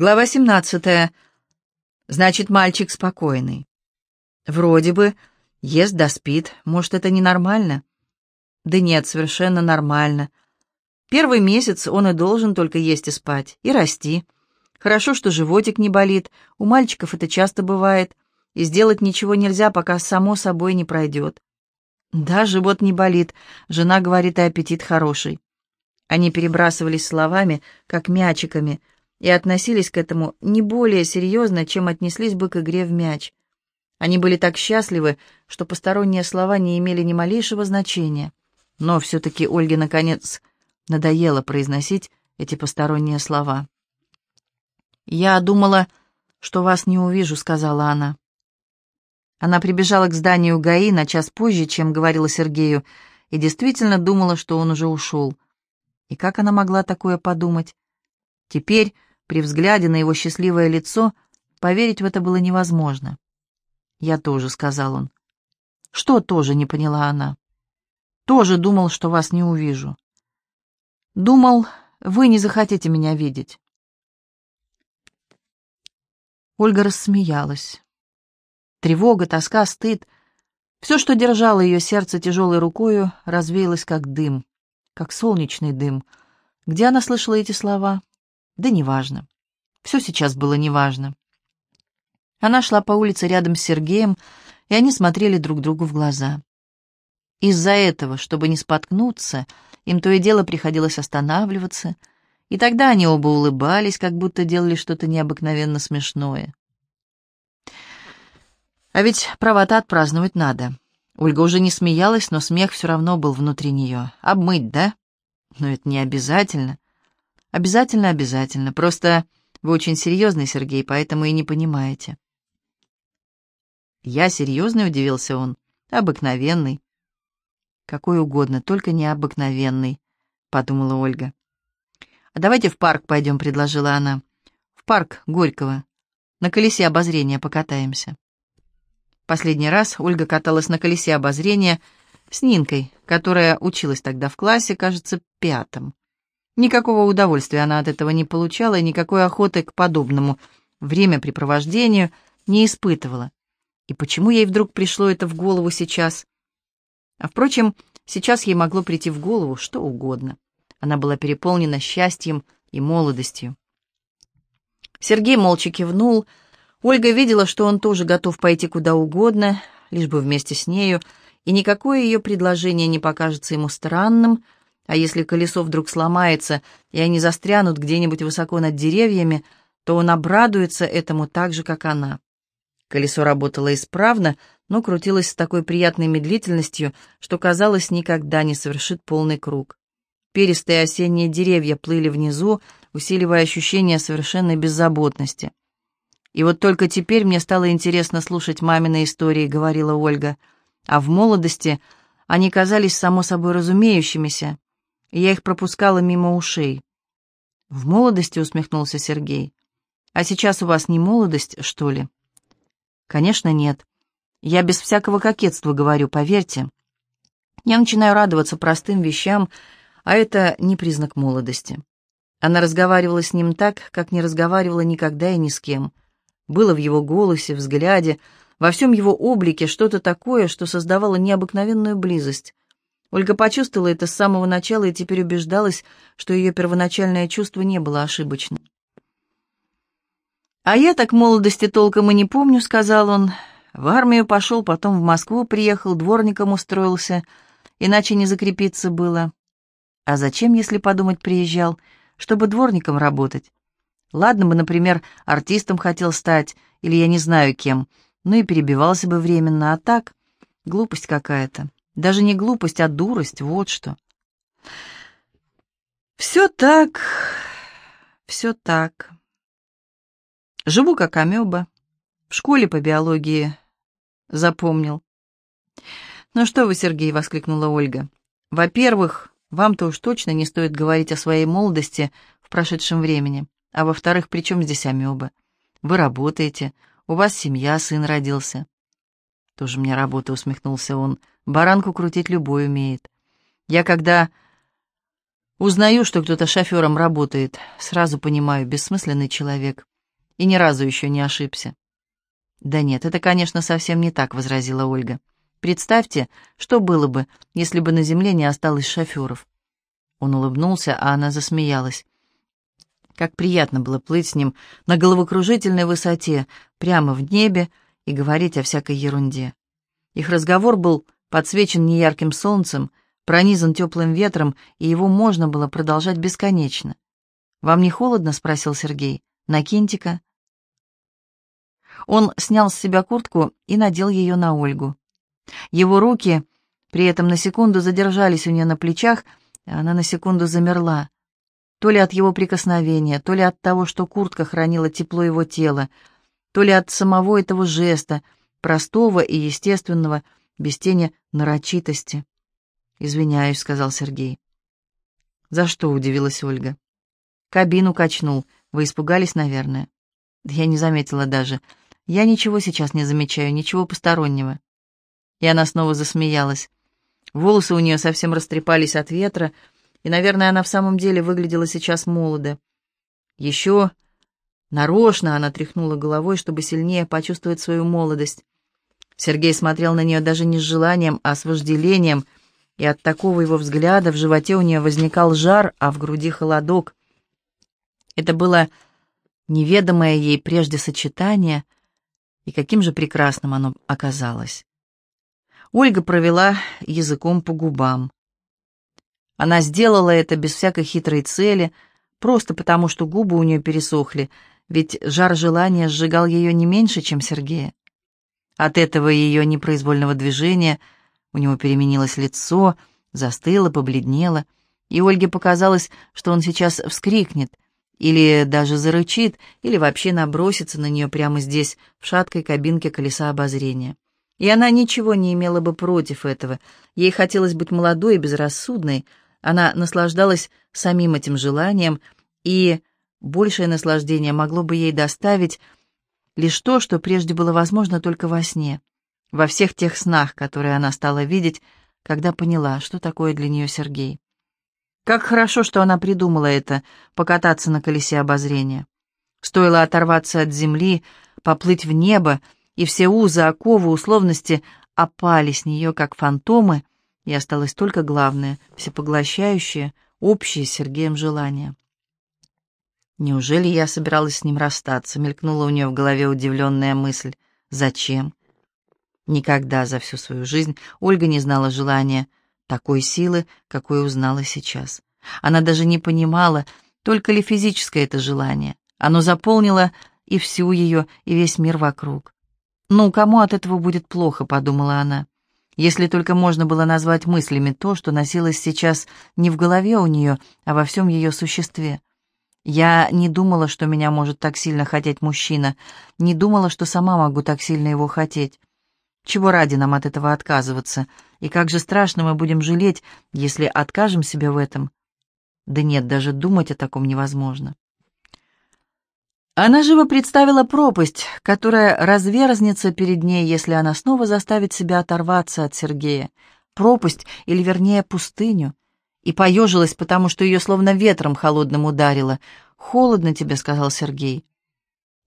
Глава 17. Значит, мальчик спокойный. Вроде бы ест да спит. Может, это ненормально? Да нет, совершенно нормально. Первый месяц он и должен только есть и спать, и расти. Хорошо, что животик не болит, у мальчиков это часто бывает, и сделать ничего нельзя, пока само собой не пройдет. Да, живот не болит, жена говорит, и аппетит хороший. Они перебрасывались словами, как мячиками, и относились к этому не более серьезно, чем отнеслись бы к игре в мяч. Они были так счастливы, что посторонние слова не имели ни малейшего значения. Но все-таки Ольге, наконец, надоело произносить эти посторонние слова. «Я думала, что вас не увижу», — сказала она. Она прибежала к зданию ГАИ на час позже, чем говорила Сергею, и действительно думала, что он уже ушел. И как она могла такое подумать? Теперь, при взгляде на его счастливое лицо, поверить в это было невозможно. «Я тоже», — сказал он. «Что тоже?» — не поняла она. Тоже думал, что вас не увижу. Думал, вы не захотите меня видеть. Ольга рассмеялась. Тревога, тоска, стыд — все, что держало ее сердце тяжелой рукою, развеялось как дым, как солнечный дым. Где она слышала эти слова? Да неважно. Все сейчас было неважно. Она шла по улице рядом с Сергеем, и они смотрели друг другу в глаза. Из-за этого, чтобы не споткнуться, им то и дело приходилось останавливаться, и тогда они оба улыбались, как будто делали что-то необыкновенно смешное. А ведь правота отпраздновать надо. Ольга уже не смеялась, но смех все равно был внутри нее. Обмыть, да? Но это не обязательно. Обязательно, обязательно. Просто вы очень серьезный, Сергей, поэтому и не понимаете. Я серьезный, удивился он. Обыкновенный. Какой угодно, только необыкновенный, подумала Ольга. А давайте в парк пойдем, предложила она. В парк Горького. На колесе обозрения покатаемся. Последний раз Ольга каталась на колесе обозрения с Нинкой, которая училась тогда в классе, кажется, пятом. Никакого удовольствия она от этого не получала и никакой охоты к подобному времяпрепровождению не испытывала. И почему ей вдруг пришло это в голову сейчас? А, впрочем, сейчас ей могло прийти в голову что угодно. Она была переполнена счастьем и молодостью. Сергей молча кивнул. Ольга видела, что он тоже готов пойти куда угодно, лишь бы вместе с нею, и никакое ее предложение не покажется ему странным, а если колесо вдруг сломается, и они застрянут где-нибудь высоко над деревьями, то он обрадуется этому так же, как она. Колесо работало исправно, но крутилось с такой приятной медлительностью, что, казалось, никогда не совершит полный круг. Перистые осенние деревья плыли внизу, усиливая ощущение совершенной беззаботности. «И вот только теперь мне стало интересно слушать мамины истории», — говорила Ольга. «А в молодости они казались само собой разумеющимися, я их пропускала мимо ушей». «В молодости?» — усмехнулся Сергей. «А сейчас у вас не молодость, что ли?» «Конечно, нет. Я без всякого кокетства говорю, поверьте. Я начинаю радоваться простым вещам, а это не признак молодости. Она разговаривала с ним так, как не разговаривала никогда и ни с кем. Было в его голосе, взгляде, во всем его облике что-то такое, что создавало необыкновенную близость. Ольга почувствовала это с самого начала и теперь убеждалась, что ее первоначальное чувство не было ошибочным. «А я так молодости толком и не помню», — сказал он. В армию пошел, потом в Москву приехал, дворником устроился, иначе не закрепиться было. А зачем, если подумать, приезжал? Чтобы дворником работать. Ладно бы, например, артистом хотел стать, или я не знаю кем, ну и перебивался бы временно, а так глупость какая-то. Даже не глупость, а дурость, вот что. Все так, все так. Живу как амеба. В школе по биологии запомнил. «Ну что вы, Сергей!» — воскликнула Ольга. «Во-первых, вам-то уж точно не стоит говорить о своей молодости в прошедшем времени. А во-вторых, при чем здесь амеба? Вы работаете, у вас семья, сын родился». «Тоже мне работа», — усмехнулся он. «Баранку крутить любой умеет. Я когда Узнаю, что кто-то шофером работает. Сразу понимаю, бессмысленный человек. И ни разу еще не ошибся. «Да нет, это, конечно, совсем не так», — возразила Ольга. «Представьте, что было бы, если бы на земле не осталось шоферов». Он улыбнулся, а она засмеялась. Как приятно было плыть с ним на головокружительной высоте, прямо в небе, и говорить о всякой ерунде. Их разговор был подсвечен неярким солнцем, пронизан теплым ветром, и его можно было продолжать бесконечно. «Вам не холодно?» — спросил Сергей. «Накиньте-ка». Он снял с себя куртку и надел ее на Ольгу. Его руки при этом на секунду задержались у нее на плечах, и она на секунду замерла. То ли от его прикосновения, то ли от того, что куртка хранила тепло его тела, то ли от самого этого жеста, простого и естественного, без тени нарочитости. «Извиняюсь», — сказал Сергей. «За что?» — удивилась Ольга. «Кабину качнул. Вы испугались, наверное?» «Да я не заметила даже. Я ничего сейчас не замечаю, ничего постороннего». И она снова засмеялась. Волосы у нее совсем растрепались от ветра, и, наверное, она в самом деле выглядела сейчас молодо. Еще нарочно она тряхнула головой, чтобы сильнее почувствовать свою молодость. Сергей смотрел на нее даже не с желанием, а с вожделением, и от такого его взгляда в животе у нее возникал жар, а в груди холодок. Это было неведомое ей прежде сочетание, и каким же прекрасным оно оказалось. Ольга провела языком по губам. Она сделала это без всякой хитрой цели, просто потому что губы у нее пересохли, ведь жар желания сжигал ее не меньше, чем Сергея. От этого ее непроизвольного движения у него переменилось лицо, застыло, побледнело, и Ольге показалось, что он сейчас вскрикнет, или даже зарычит, или вообще набросится на нее прямо здесь, в шаткой кабинке колеса обозрения. И она ничего не имела бы против этого. Ей хотелось быть молодой и безрассудной. Она наслаждалась самим этим желанием, и большее наслаждение могло бы ей доставить лишь то, что прежде было возможно только во сне, во всех тех снах, которые она стала видеть, когда поняла, что такое для нее Сергей. Как хорошо, что она придумала это — покататься на колесе обозрения. Стоило оторваться от земли, поплыть в небо, и все узы, оковы, условности опали с нее, как фантомы, и осталось только главное — всепоглощающее, общее с Сергеем желание. Неужели я собиралась с ним расстаться? Мелькнула у нее в голове удивленная мысль. Зачем? Никогда за всю свою жизнь Ольга не знала желания такой силы, какой узнала сейчас. Она даже не понимала, только ли физическое это желание. Оно заполнило и всю ее, и весь мир вокруг. «Ну, кому от этого будет плохо?» — подумала она. Если только можно было назвать мыслями то, что носилось сейчас не в голове у нее, а во всем ее существе. Я не думала, что меня может так сильно хотеть мужчина, не думала, что сама могу так сильно его хотеть. Чего ради нам от этого отказываться? И как же страшно мы будем жалеть, если откажем себе в этом? Да нет, даже думать о таком невозможно. Она живо представила пропасть, которая разверзнется перед ней, если она снова заставит себя оторваться от Сергея. Пропасть, или вернее пустыню и поежилась, потому что ее словно ветром холодным ударило. «Холодно тебе», — сказал Сергей.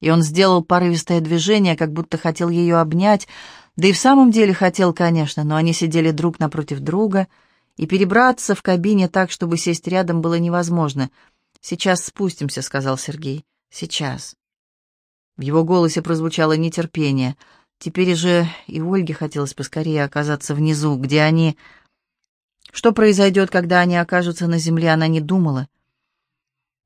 И он сделал порывистое движение, как будто хотел ее обнять, да и в самом деле хотел, конечно, но они сидели друг напротив друга, и перебраться в кабине так, чтобы сесть рядом, было невозможно. «Сейчас спустимся», — сказал Сергей. «Сейчас». В его голосе прозвучало нетерпение. Теперь же и Ольге хотелось поскорее оказаться внизу, где они... Что произойдет, когда они окажутся на земле, она не думала.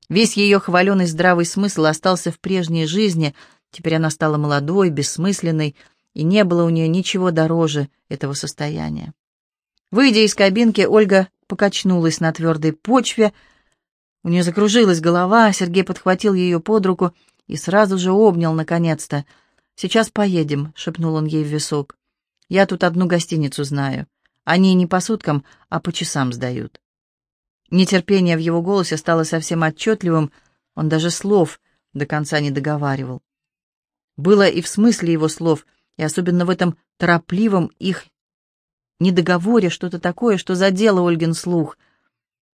Весь ее хваленый здравый смысл остался в прежней жизни, теперь она стала молодой, бессмысленной, и не было у нее ничего дороже этого состояния. Выйдя из кабинки, Ольга покачнулась на твердой почве, у нее закружилась голова, Сергей подхватил ее под руку и сразу же обнял наконец-то. «Сейчас поедем», — шепнул он ей в висок. «Я тут одну гостиницу знаю. Они не по суткам, а по часам сдают. Нетерпение в его голосе стало совсем отчетливым, он даже слов до конца не договаривал. Было и в смысле его слов, и особенно в этом торопливом их недоговоре что-то такое, что задело Ольгин слух.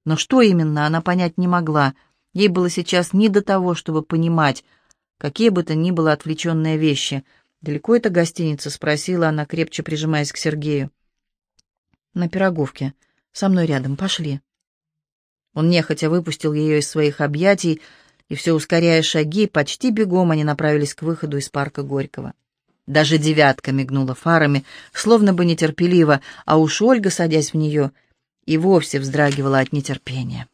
Но что именно, она понять не могла. Ей было сейчас не до того, чтобы понимать, какие бы то ни было отвлеченные вещи. «Далеко эта гостиница?» — спросила она, крепче прижимаясь к Сергею. «На Пироговке. Со мной рядом. Пошли». Он нехотя выпустил ее из своих объятий, и все ускоряя шаги, почти бегом они направились к выходу из парка Горького. Даже девятка мигнула фарами, словно бы нетерпеливо, а уж Ольга, садясь в нее, и вовсе вздрагивала от нетерпения.